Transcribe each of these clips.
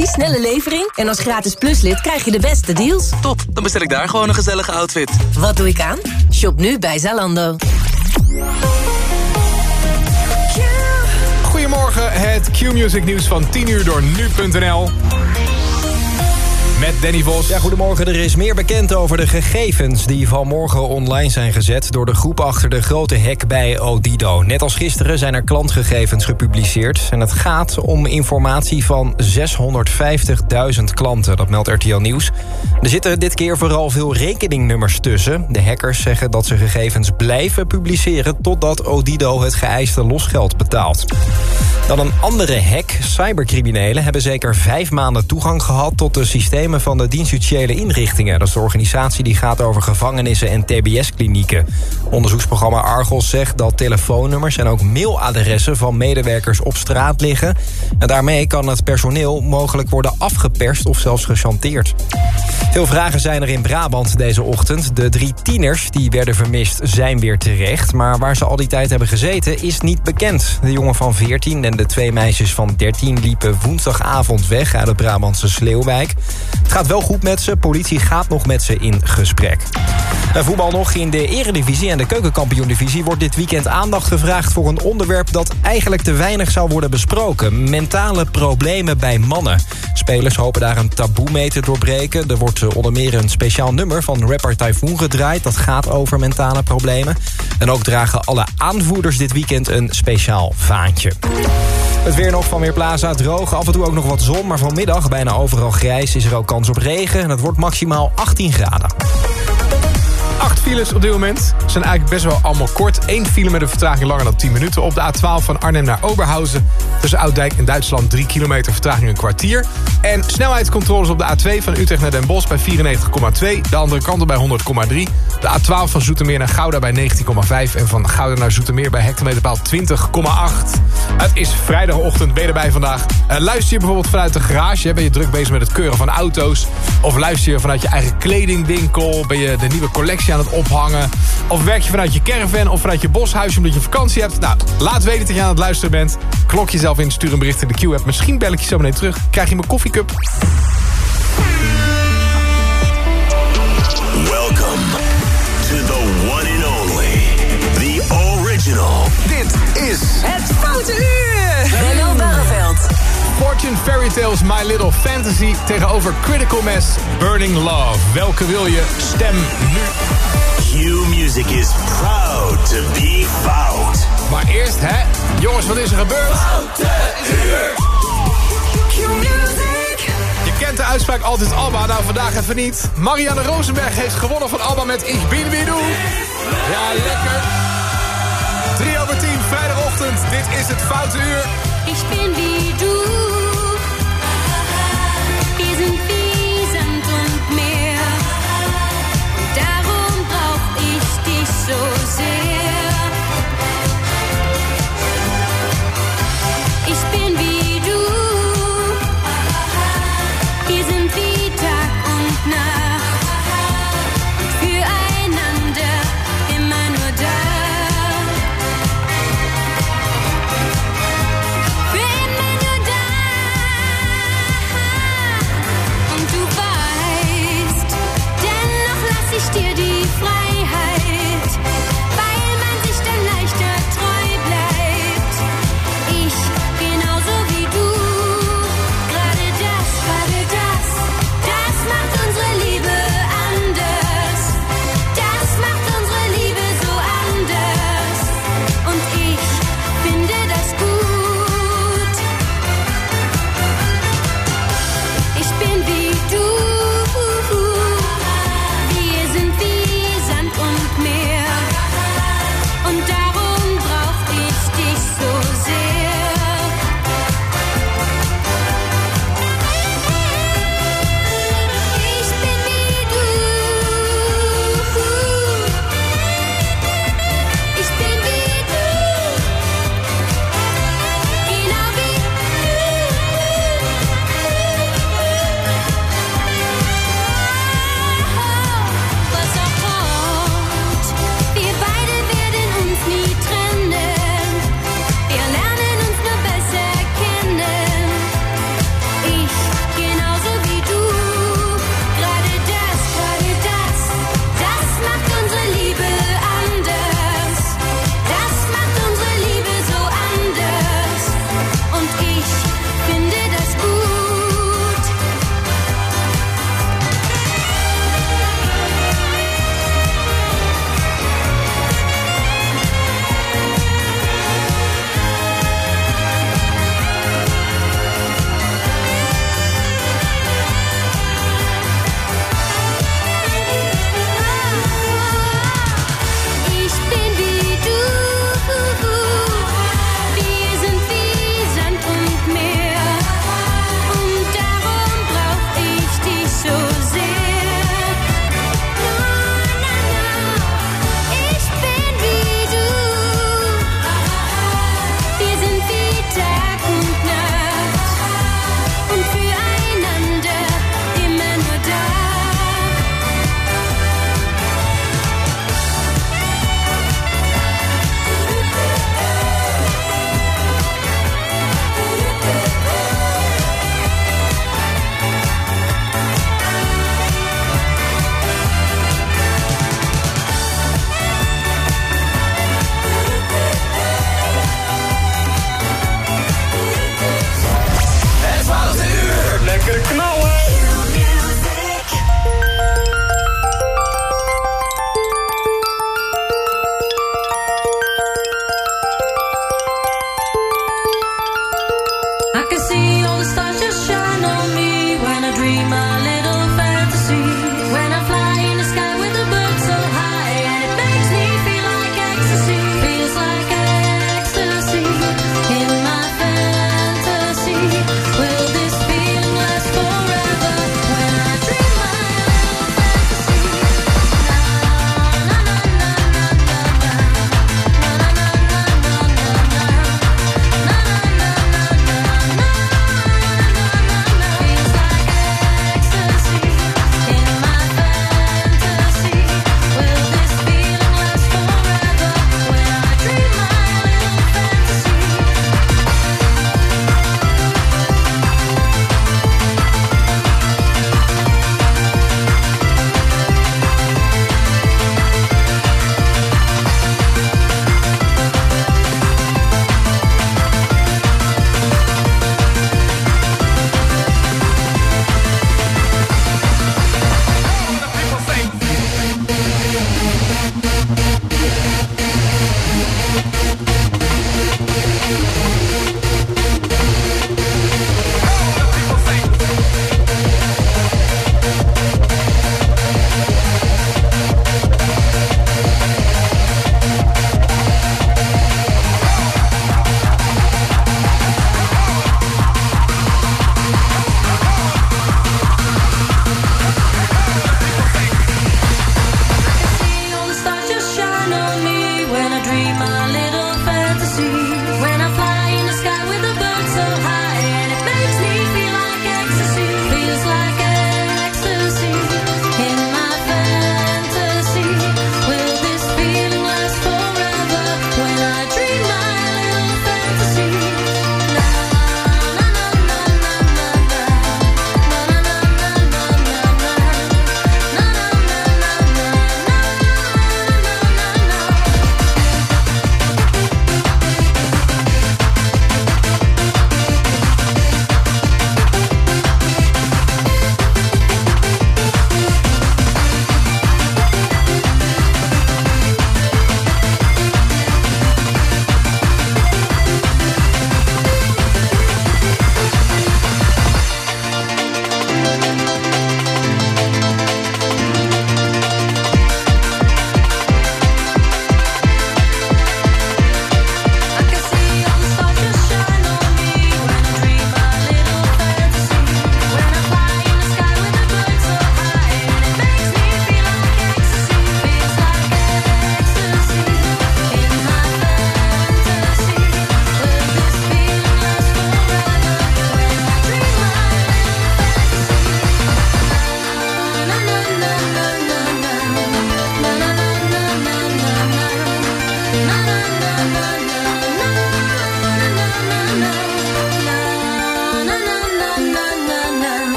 precies snelle levering en als gratis pluslid krijg je de beste deals. Top, dan bestel ik daar gewoon een gezellige outfit. Wat doe ik aan? Shop nu bij Zalando. Goedemorgen, het Q-Music nieuws van 10 uur door nu.nl. Met Danny Vos. Ja, goedemorgen. Er is meer bekend over de gegevens die vanmorgen online zijn gezet... door de groep achter de grote hack bij Odido. Net als gisteren zijn er klantgegevens gepubliceerd. En het gaat om informatie van 650.000 klanten. Dat meldt RTL Nieuws. Er zitten dit keer vooral veel rekeningnummers tussen. De hackers zeggen dat ze gegevens blijven publiceren... totdat Odido het geëiste losgeld betaalt. Dan een andere hack. Cybercriminelen hebben zeker vijf maanden toegang gehad... tot de systemen van de dienstjudiciële inrichtingen. Dat is de organisatie die gaat over gevangenissen en tbs-klinieken. Onderzoeksprogramma Argos zegt dat telefoonnummers... en ook mailadressen van medewerkers op straat liggen. En daarmee kan het personeel mogelijk worden afgeperst of zelfs gechanteerd. Veel vragen zijn er in Brabant deze ochtend. De drie tieners die werden vermist zijn weer terecht. Maar waar ze al die tijd hebben gezeten is niet bekend. De jongen van 14 en de twee meisjes van 13 liepen woensdagavond weg... uit het Brabantse Sleeuwwijk. Het gaat wel goed met ze. Politie gaat nog met ze in gesprek. En voetbal nog in de eredivisie en de keukenkampioen-divisie... wordt dit weekend aandacht gevraagd voor een onderwerp... dat eigenlijk te weinig zou worden besproken. Mentale problemen bij mannen. Spelers hopen daar een taboe mee te doorbreken. Er wordt eh, onder meer een speciaal nummer van rapper Typhoon gedraaid. Dat gaat over mentale problemen. En ook dragen alle aanvoerders dit weekend een speciaal vaantje. Het weer nog van Weerplaza droog. Af en toe ook nog wat zon, maar vanmiddag bijna overal grijs is er ook kans op regen. En het wordt maximaal 18 graden. Files op dit moment zijn eigenlijk best wel allemaal kort. Eén file met een vertraging langer dan 10 minuten. Op de A12 van Arnhem naar Oberhausen. Tussen Ouddijk en Duitsland 3 kilometer vertraging een kwartier. En snelheidscontroles op de A2 van Utrecht naar Den Bosch bij 94,2. De andere kant bij 100,3. De A12 van Zoetermeer naar Gouda bij 19,5. En van Gouda naar Zoetermeer bij hectometerpaal 20,8. Het is vrijdagochtend, ben je erbij vandaag. Uh, luister je bijvoorbeeld vanuit de garage? Ben je druk bezig met het keuren van auto's? Of luister je vanuit je eigen kledingwinkel? Ben je de nieuwe collectie aan het ophangen? Of werk je vanuit je caravan of vanuit je boshuis omdat je vakantie hebt? Nou, laat weten dat je aan het luisteren bent. Klok jezelf in, stuur een bericht in de Q-app. Misschien bel ik je zo meteen terug. Krijg je mijn koffiecup. Welcome to the one and only, the original. Dit is Het Foute Uur! Benno Barreveld. Fortune Fairy Tales My Little Fantasy tegenover Critical Mass Burning Love. Welke wil je? Stem nu. Q Music is proud to be fout. Maar eerst, hè? Jongens, wat is er gebeurd? Je kent de uitspraak altijd Alba, nou vandaag even niet. Marianne Rosenberg heeft gewonnen van Alba met Ich bin wie du. Ja, lekker. 3 over 10, vrijdagochtend. Dit is het Foute Uur. Ich bin wie du. Wir sind wie Sand und Meer. Darum brauch ich dich so sehr.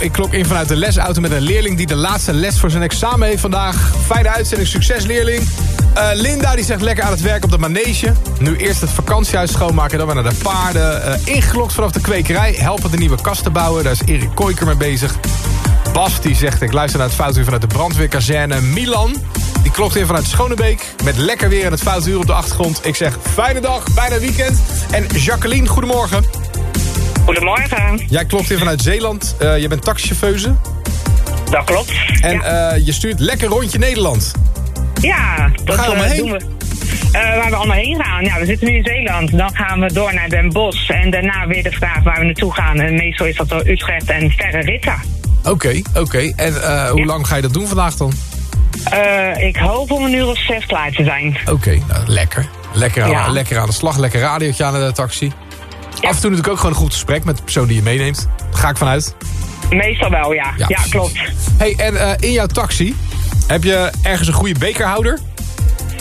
Ik klok in vanuit de lesauto met een leerling... die de laatste les voor zijn examen heeft vandaag. Fijne uitzending, succes leerling. Eh, Linda die zegt lekker aan het werk op de manege. Nu eerst het vakantiehuis schoonmaken, dan weer naar de paarden. Eh ingelokt vanaf de kwekerij, helpen de nieuwe kast te bouwen. Daar is Erik Koiker mee bezig. Bas die zegt, ik luister naar het foutuur vanuit de brandweerkazerne. Milan, die klokt in vanuit Schonebeek. Met lekker weer en het foutuur op de achtergrond. Ik zeg, fijne dag, bijna weekend. En Jacqueline, goedemorgen. Goedemorgen. Jij klopt in vanuit Zeeland. Eh, je bent taxichauffeuse. Dat klopt. En ja. eh, je stuurt lekker rondje Nederland. ja, dat ga je allemaal eh, heen? doen we. Eh, waar we allemaal heen gaan. Ja, we zitten nu in Zeeland. Dan gaan we door naar Den Bosch. En daarna weer de vraag waar we naartoe gaan. En meestal is dat door Utrecht en verre ritten. Oké, oké. En hoe Ja. lang ga je dat doen vandaag dan? Ik hoop om een uur of zes klaar te zijn. Oké, nou, lekker. Lekker aan, lekker aan de slag, lekker radiootje aan de taxi. Ja. Af en toe natuurlijk ook gewoon een goed gesprek met de persoon die je meeneemt. Daar ga ik vanuit. Meestal wel, ja. Ja, klopt. hey, en eh, in jouw taxi heb je ergens een goede bekerhouder?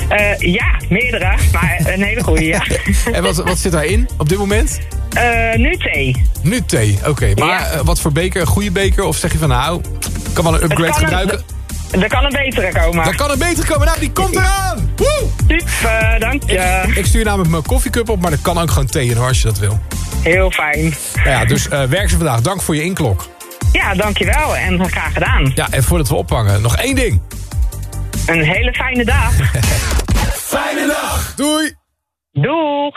Eh, ja, meerdere. Maar een hele goede, ja. en wat, wat zit daarin op dit moment? Eh, nu thee. Nu thee, oké. Maar Ja. wat voor beker? Een goede beker? Of zeg je van nou, ik kan wel een upgrade een- gebruiken? Er kan een betere komen. Daar kan er beter komen. Nou, die komt eraan! Woe! Super, dank je. Ik stuur namelijk mijn koffiecup op, maar er kan ook gewoon thee in hoor, als je dat wil. Heel fijn. Nou ja, dus eh, werk ze vandaag. Dank voor je inklok. Ja, dankjewel en graag gedaan. Ja, en voordat we ophangen, nog één ding. Een hele fijne dag. Fijne dag! Doei! Doeg!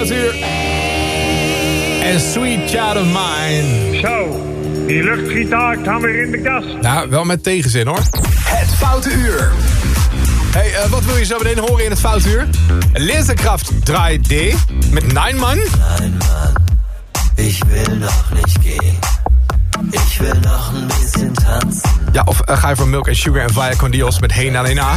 En Sweet Child of Mine. Zo, die luchtgitaar kan weer in de kast. Nou, wel met tegenzin hoor. Het Foute Uur. Hey, eh, wat wil je zo meteen horen in het Foute Uur? Leerkracht 3D met Nine Man. Ich will noch nicht gehen. Ich will noch ein bisschen tanzen. Ja, of eh, ga je voor Milk and Sugar en Via Con Dios met Hey Na Na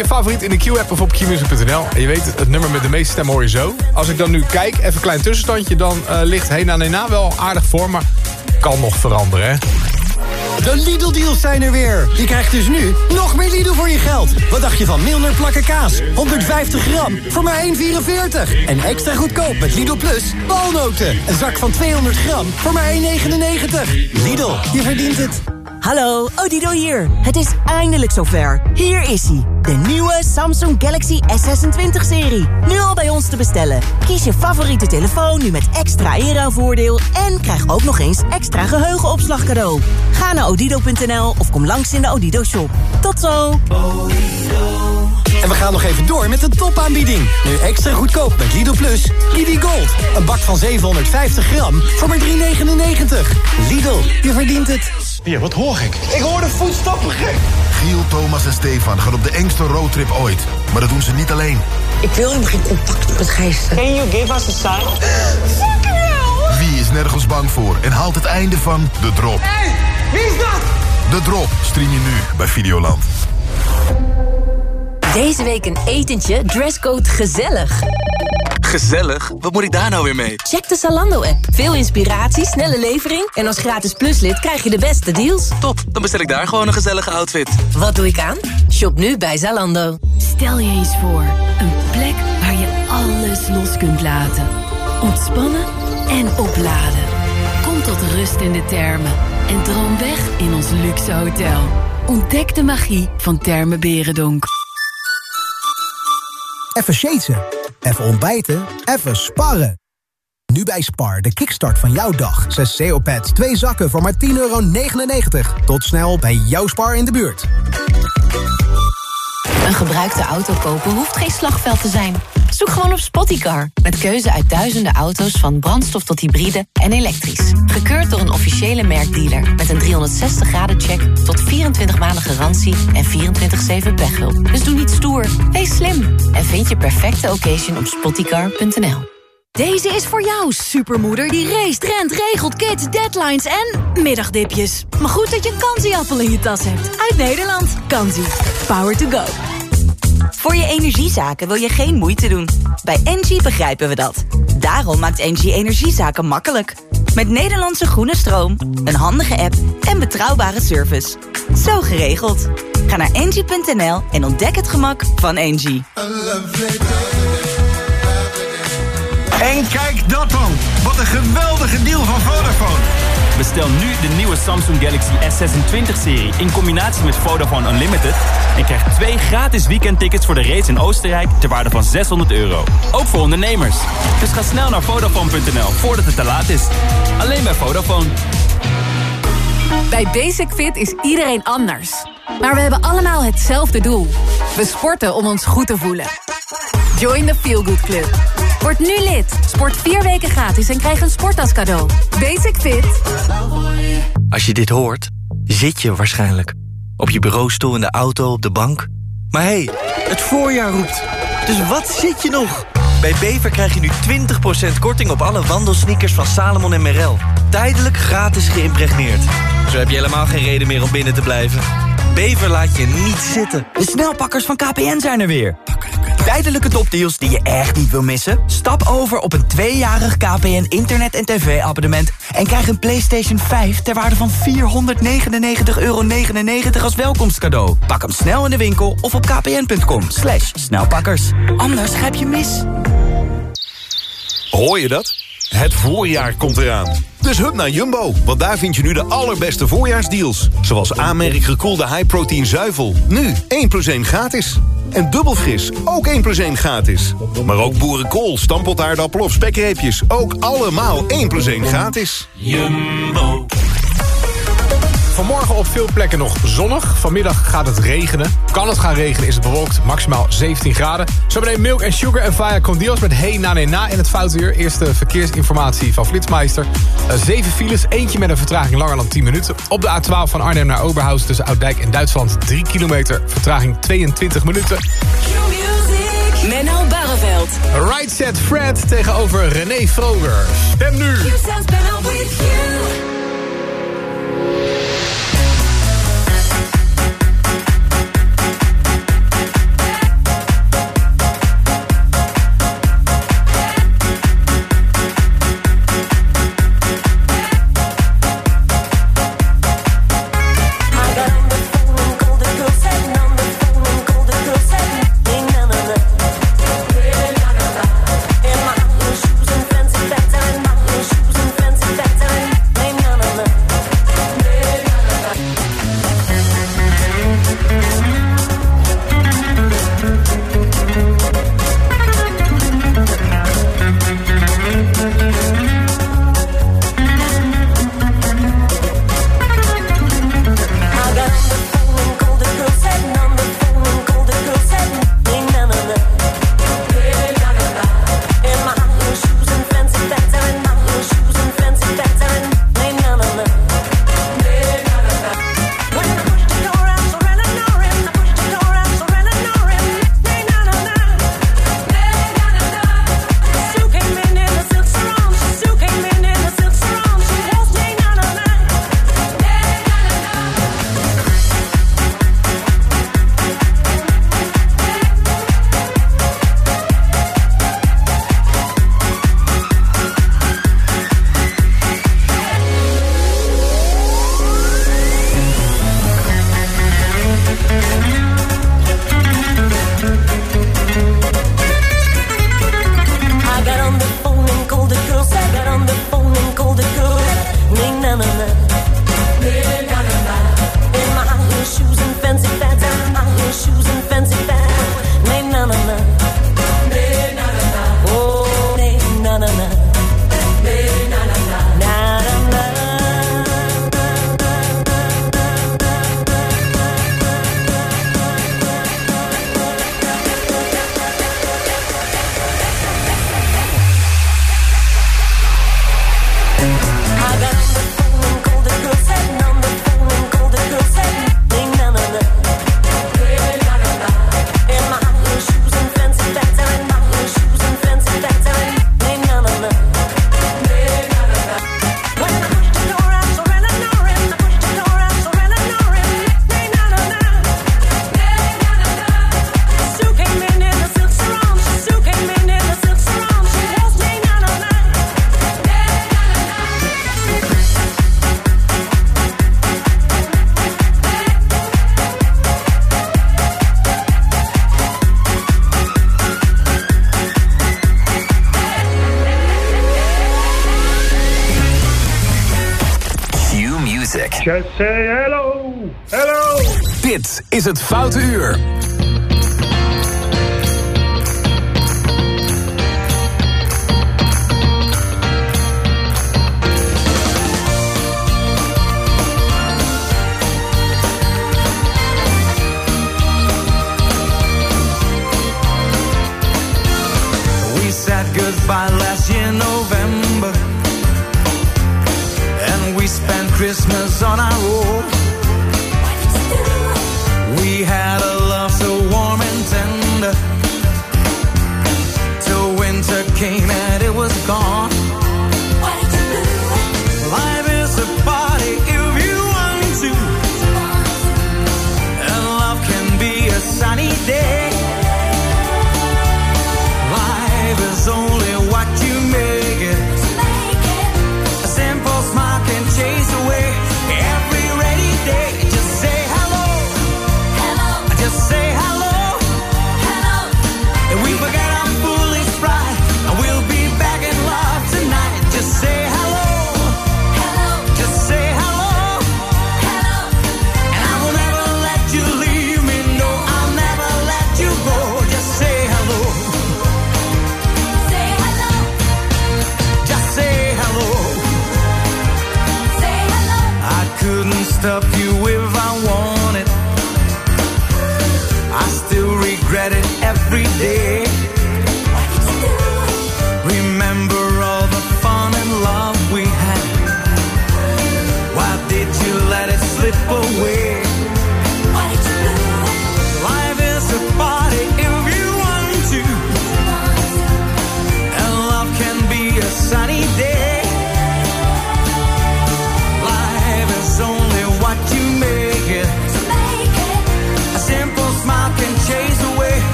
je favoriet in de Q-app of op qmusic.nl. En je weet, het, het nummer met de meeste stemmen hoor je zo. Als ik dan nu kijk, even een klein tussenstandje... dan eh, ligt Na Na wel aardig voor, maar kan nog veranderen, hè? De Lidl-deals zijn er weer. Je krijgt dus nu nog meer Lidl voor je geld. Wat dacht je van Milner plakken kaas? 150 gram voor maar 1,44. En extra goedkoop met Lidl Plus walnoten. Een zak van 200 gram voor maar 1,99. Lidl, je verdient het. Hallo, Odido hier. Het is eindelijk zover. Hier is hij. De nieuwe Samsung Galaxy S26-serie. Nu al bij ons te bestellen. Kies je favoriete telefoon nu met extra inruilvoordeel... en krijg ook nog eens extra geheugenopslag cadeau. Ga naar odido.nl of kom langs in de Odido-shop. Tot zo! En we gaan nog even door met de topaanbieding. Nu extra goedkoop met Lidl Plus. Lidl Gold. Een bak van 750 gram voor maar 3,99. Lidl, je verdient het. Ja, wat hoor ik? Ik hoor de voetstappen gek. Giel, Thomas en Stefan gaan op de engste roadtrip ooit. Maar dat doen ze niet alleen. Ik wil helemaal geen contact met geesten. Can you give us a sign? Wie is nergens bang voor en haalt het einde van De Drop? Hey, wie is dat? De Drop stream je nu bij Videoland. Deze week een etentje, dresscode gezellig. Gezellig? Wat moet ik daar nou weer mee? Check de Zalando-app. Veel inspiratie, snelle levering... en als gratis pluslid krijg je de beste deals. Top, dan bestel ik daar gewoon een gezellige outfit. Wat doe ik aan? Shop nu bij Zalando. Stel je eens voor, een plek waar je alles los kunt laten. Ontspannen en opladen. Kom tot rust in de termen en droom weg in ons luxe hotel. Ontdek de magie van Termen Berendonk. Even shaten, even ontbijten, even sparren. Nu bij Spar, de kickstart van jouw dag. 6 CO-pads, 2 zakken voor maar 10,99 euro. Tot snel bij jouw Spar in de buurt. Een gebruikte auto kopen hoeft geen slagveld te zijn. Zoek gewoon op Spottycar. Met keuze uit duizenden auto's van brandstof tot hybride en elektrisch. Gekeurd door een officiële merkdealer. Met een 360 graden check tot 24 maanden garantie en 24-7 pechhulp. Dus doe niet stoer, wees slim. En vind je perfecte occasion op spottycar.nl. Deze is voor jou, supermoeder die race, rent, regelt, kids, deadlines en middagdipjes. Maar goed dat je een kansieappel in je tas hebt. Uit Nederland. Kansie. Power to go. Voor je energiezaken wil je geen moeite doen. Bij Engie begrijpen we dat. Daarom maakt Engie energiezaken makkelijk. Met Nederlandse groene stroom, een handige app en betrouwbare service. Zo geregeld. Ga naar engie.nl en ontdek het gemak van Engie. En kijk dat dan. Wat een geweldige deal van Vodafone. Bestel nu de nieuwe Samsung Galaxy S26-serie in combinatie met Vodafone Unlimited... en krijg twee gratis weekendtickets voor de race in Oostenrijk ter waarde van 600 euro. Ook voor ondernemers. Dus ga snel naar Vodafone.nl voordat het te laat is. Alleen bij Vodafone. Bij Basic Fit is iedereen anders. Maar we hebben allemaal hetzelfde doel. We sporten om ons goed te voelen. Join the Feel Good Club. Word nu lid. Sport vier weken gratis en krijg een sporttas cadeau. Basic Fit. Als je dit hoort, zit je waarschijnlijk. Op je bureaustoel, in de auto, op de bank. Maar hé, hey, het voorjaar roept. Dus wat zit je nog? Bij Bever krijg je nu 20% korting op alle wandelsneakers van Salomon en Merrell. Tijdelijk gratis geïmpregneerd. Zo heb je helemaal geen reden meer om binnen te blijven. Bever laat je niet zitten. De snelpakkers van KPN zijn er weer. Tijdelijke topdeals die je echt niet wil missen? Stap over op een tweejarig KPN internet- en tv-abonnement... en krijg een PlayStation 5 ter waarde van 499,99 euro als welkomstcadeau. Pak hem snel in de winkel of op kpn.com. Slash snelpakkers. Anders grijp je mis. Hoor je dat? Het voorjaar komt eraan. Dus hup naar Jumbo, want daar vind je nu de allerbeste voorjaarsdeals. Zoals aanmerk gekoelde high-protein zuivel. Nu 1 plus 1 gratis. En dubbel fris, ook 1 plus 1 gratis. Maar ook boerenkool, stampotaardappel of spekreepjes. Ook allemaal 1 plus 1 gratis. Jumbo. Vanmorgen op veel plekken nog zonnig. Vanmiddag gaat het regenen. Kan het gaan regenen, is het bewolkt. Maximaal 17 graden. Zometeen Milk and Sugar en Vaya Condios met Hey Na Nee Na in het foutuur. Eerste verkeersinformatie van Flitsmeister. Uh, zeven files, eentje met een vertraging langer dan 10 minuten. Op de A12 van Arnhem naar Oberhausen tussen Ouddijk en Duitsland. 3 kilometer, vertraging 22 minuten. Menno Barreveld. Right Set Fred tegenover René Vroger. Stem nu. het 5.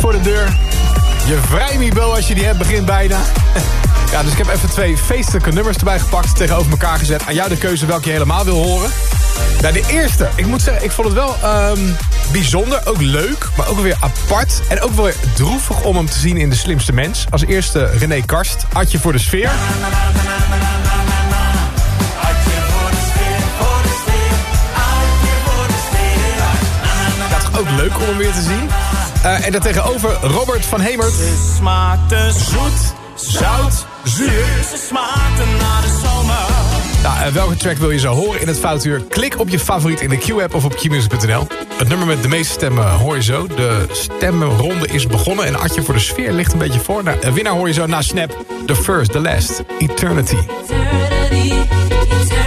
voor de deur. Je vrijmibo als je die hebt begint bijna. ja, dus ik heb even twee feestelijke nummers erbij gepakt. Tegenover elkaar gezet. Aan jou de keuze welke je helemaal wil horen. Nou, de eerste. Ik moet zeggen, ik vond het wel ehm, bijzonder. Ook leuk, maar ook weer apart. En ook wel weer droevig om hem te zien in De Slimste Mens. Als eerste René Karst. Adje voor de sfeer. Adje voor de sfeer, voor de sfeer. Het is ook leuk om hem weer te zien. Uh, en daartegenover Robert van Hemert. Ze smaakte zoet, zout, zuur. Ze naar de zomer. Nou, eh, welke track wil je zo horen in het foutuur? Klik op je favoriet in de Q-app of op qmusic.nl. Het nummer met de meeste stemmen hoor je zo. De stemronde is begonnen en Adje voor de sfeer ligt een beetje voor. Nou, winnaar hoor je zo na Snap. The First, The Last, Eternity. Eternity, eternity.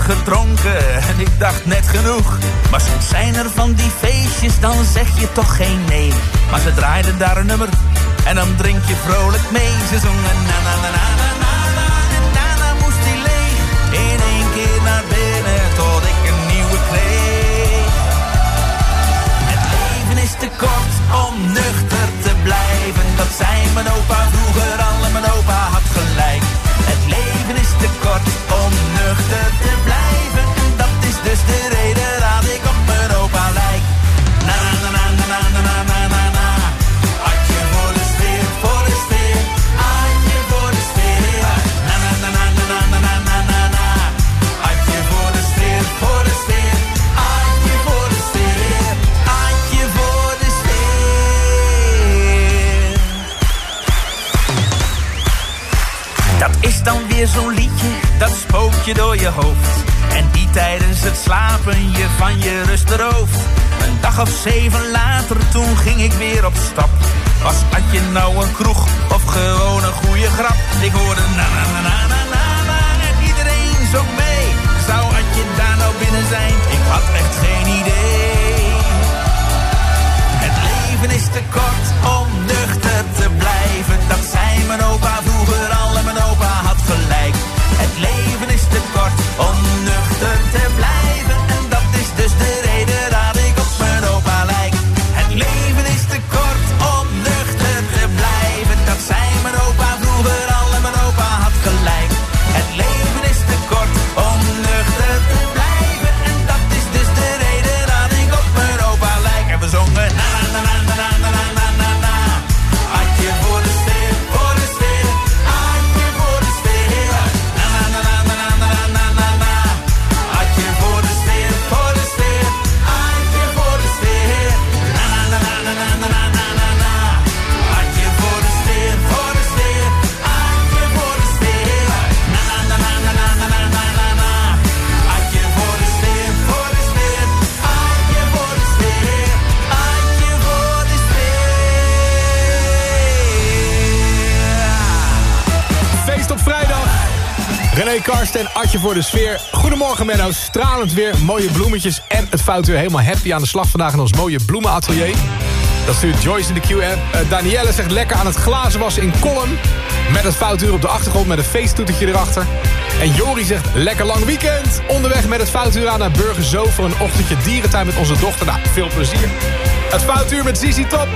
gedronken en ik dacht net genoeg. Maar soms zijn er van die feestjes, dan zeg je toch geen nee. Maar ze draaiden daar een nummer en dan drink je vrolijk mee. Ze zongen na na na na na na na en daarna moest hij leeg. In één keer naar binnen tot ik een nieuwe kreeg. Het leven is te kort om nuchter te blijven. Dat zei mijn opa vroeger al en mijn opa had gelijk. Het leven is te kort om nuchter te blijven. dat spookje door je hoofd. En die tijdens het slapen je van je rust rooft. Een dag of zeven later, toen ging ik weer op stap. Was dat je nou een kroeg of gewoon een goede grap? Ik hoorde na na na na na na, na en iedereen zo mee. Zou had je daar nou binnen zijn? Ik had echt geen idee. Het leven is te kort om nuchter te blijven, dat zei mijn opa Voor de sfeer. Goedemorgen Menno, stralend weer, mooie bloemetjes... en het foutuur helemaal happy aan de slag vandaag in ons mooie bloemenatelier. Dat stuurt Joyce in de Q-app. Eh, Danielle zegt lekker aan het glazen was in Column. Met het foutuur op de achtergrond met een feesttoetertje erachter. En Jori zegt lekker lang weekend. Onderweg met het foutuur aan naar Burger Zo... voor een ochtendje dierentuin met onze dochter. Nou, veel plezier. Het foutuur met Zizi Top.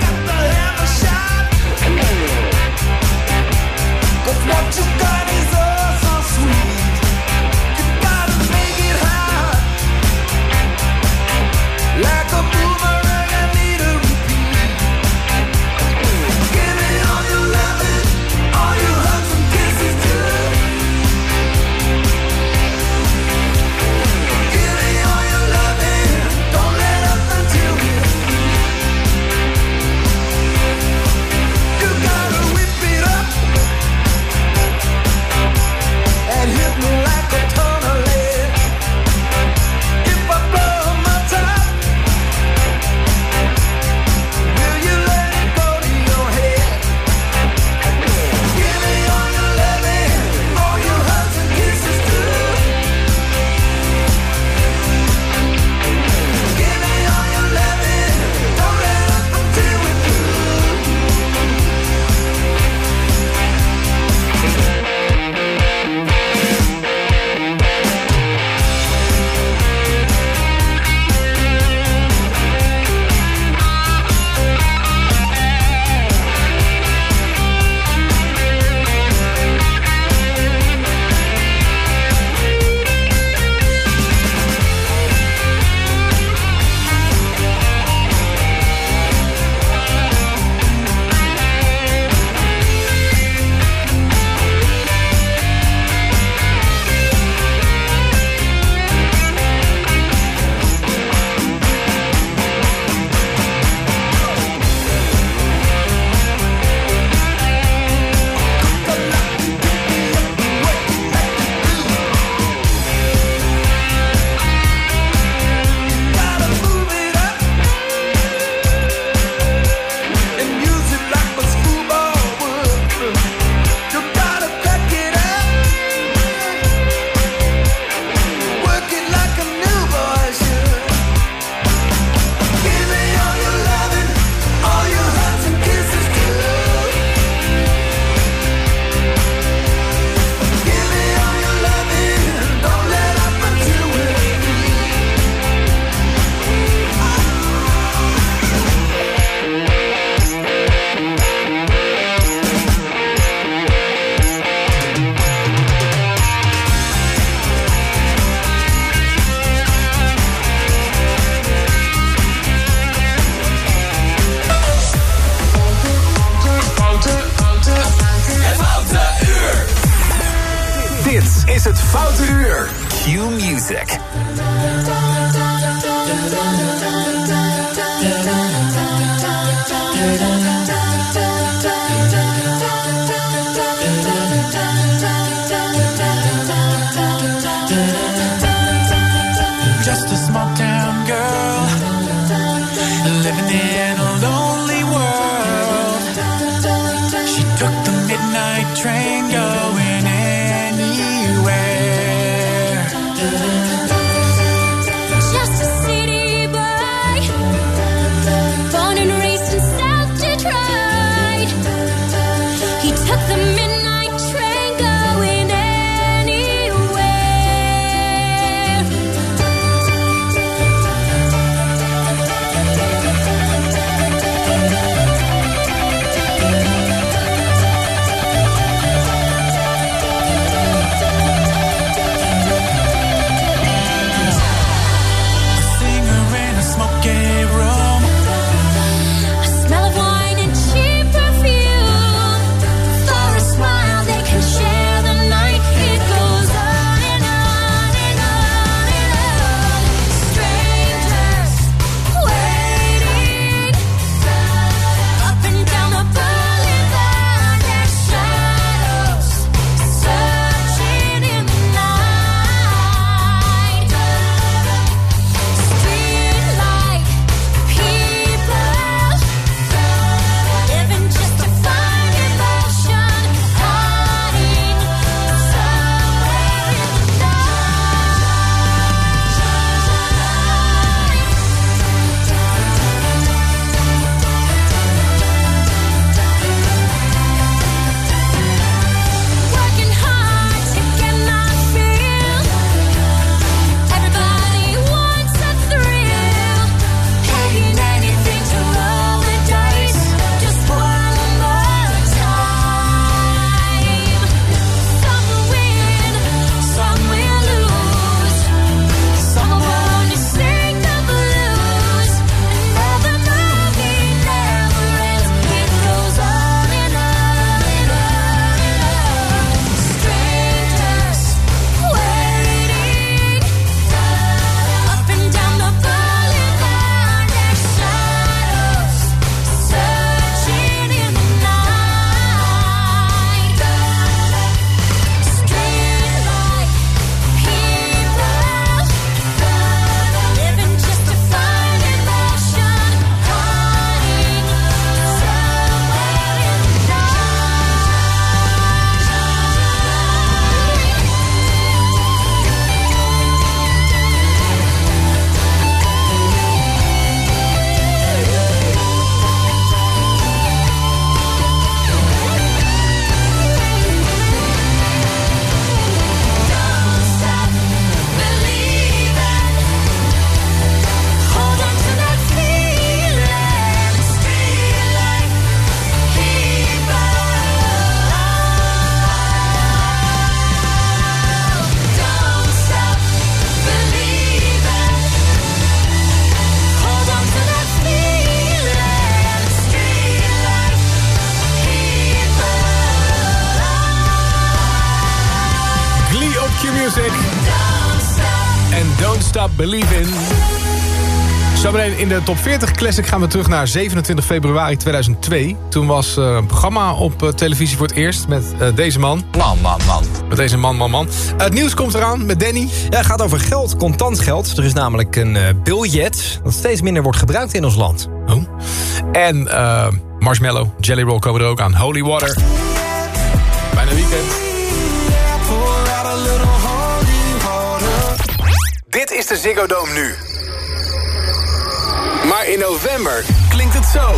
In de top 40 Classic gaan we terug naar 27 februari 2002. Toen was eh, een programma op eh, televisie voor het eerst met eh, deze man. Man, man, man. Met deze man, man, man. het nieuws komt eraan met Danny. Ja, het gaat over geld, contant geld. Er is namelijk een biljet dat steeds minder wordt gebruikt in ons land. Oh. En eh, Marshmallow, Jelly Roll komen er ook aan. Holy Water. Bijna weekend. Dit is de Ziggo Dome nu. Maar in november klinkt het zo.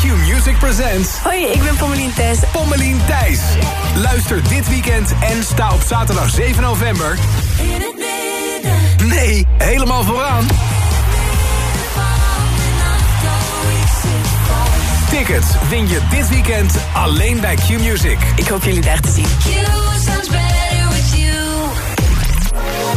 Q-Music presents... Hoi, ik ben Pommelien Thijs. Pommelien Thijs. Luister dit weekend en sta op zaterdag 7 november... Nee, helemaal vooraan. Tickets win je dit weekend alleen bij Q-Music. Ik hoop jullie daar te zien.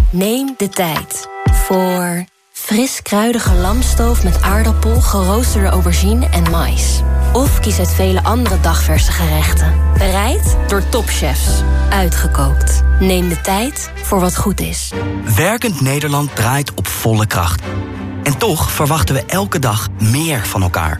Neem de tijd voor fris kruidige lamstoof met aardappel, geroosterde aubergine en mais. Of kies uit vele andere dagverse gerechten. Bereid door topchefs. Uitgekookt. Neem de tijd voor wat goed is. Werkend Nederland draait op volle kracht. En toch verwachten we elke dag meer van elkaar.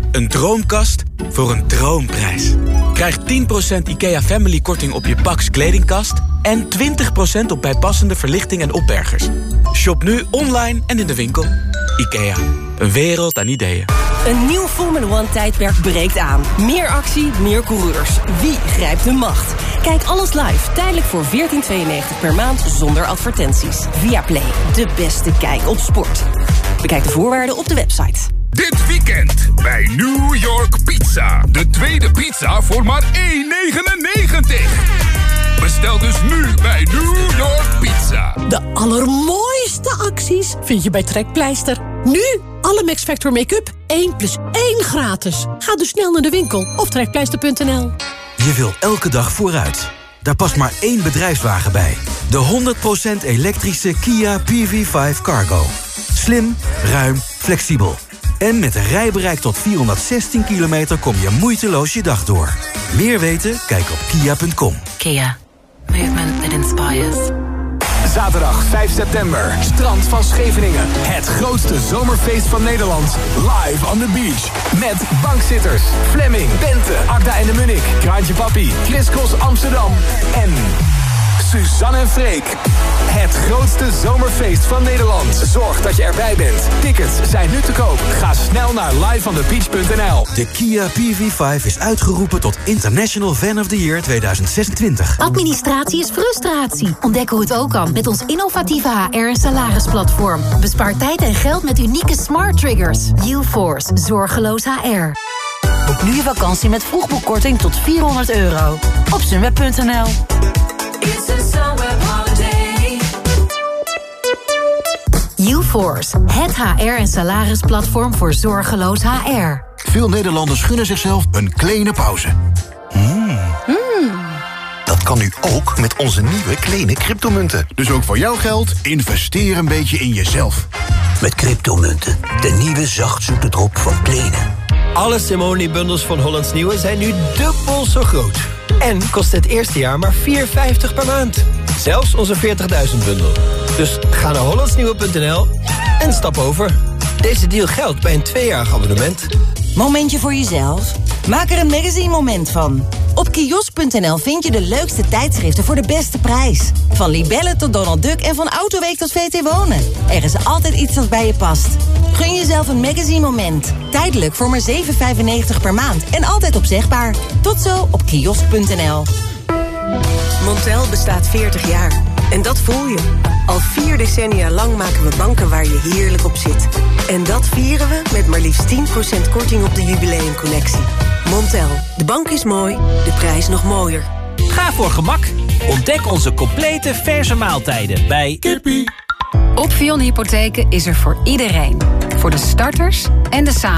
een droomkast voor een droomprijs. Krijg 10% IKEA Family korting op je Pax kledingkast... en 20% op bijpassende verlichting en opbergers. Shop nu online en in de winkel. IKEA, een wereld aan ideeën. Een nieuw Formula One tijdperk breekt aan. Meer actie, meer coureurs. Wie grijpt de macht? Kijk alles live, tijdelijk voor 14,92 per maand zonder advertenties. Via Play, de beste kijk op sport. Bekijk de voorwaarden op de website. Dit weekend bij New York Pizza. De tweede pizza voor maar 1,99. Bestel dus nu bij New York Pizza. De allermooiste acties vind je bij Trekpleister. Nu alle Max Factor make-up 1 plus 1 gratis. Ga dus snel naar de winkel of trekpleister.nl. Je wil elke dag vooruit. Daar past maar één bedrijfswagen bij. De 100% elektrische Kia PV5 Cargo. Slim, ruim, flexibel. En met een rijbereik tot 416 kilometer kom je moeiteloos je dag door. Meer weten? Kijk op kia.com. Kia. Movement that inspires. Zaterdag 5 september, strand van Scheveningen. Het grootste zomerfeest van Nederland. Live on the beach. Met bankzitters, Fleming, Bente, Agda en de Munnik, Kraantje Papi, Chris Cross Amsterdam en Suzanne en Freek. Het grootste zomerfeest van Nederland. Zorg dat je erbij bent. Tickets zijn nu te koop. Ga snel naar liveonthebeach.nl. De Kia PV5 is uitgeroepen tot International Fan of the Year 2026. Administratie is frustratie. Ontdek hoe het ook kan met ons innovatieve HR- en salarisplatform. Bespaar tijd en geld met unieke smart triggers. UForce, zorgeloos HR. Boek nu je vakantie met vroegboekkorting tot 400 euro. Op sunweb.nl UForce, het HR- en salarisplatform voor zorgeloos HR. Veel Nederlanders gunnen zichzelf een kleine pauze. Hmm. Dat kan nu ook met onze nieuwe kleine cryptomunten. Dus ook voor jouw geld, investeer een beetje in jezelf. Met cryptomunten, de nieuwe zachtzoete drop van Kleene. Alle Simone-bundels van Hollands Nieuwe zijn nu dubbel zo groot. En kost het eerste jaar maar 4,50 per maand. Zelfs onze 40.000-bundel. Dus ga naar hollandsnieuwe.nl en stap over. Deze deal geldt bij een tweejarig abonnement. Momentje voor jezelf? Maak er een magazine moment van. Op kiosk.nl vind je de leukste tijdschriften voor de beste prijs. Van Libelle tot Donald Duck en van Autoweek tot VT Wonen. Er is altijd iets dat bij je past. Gun jezelf een magazine moment. Tijdelijk voor maar 7,95 per maand en altijd opzegbaar. Tot zo op kiosk.nl. Montel bestaat 40 jaar. En dat voel je. Al vier decennia lang maken we banken waar je heerlijk op zit. En dat vieren we met maar liefst 10% korting op de jubileumcollectie. Montel, de bank is mooi, de prijs nog mooier. Ga voor gemak. Ontdek onze complete verse maaltijden bij Kippie. Opvion Hypotheken is er voor iedereen. Voor de starters en de samen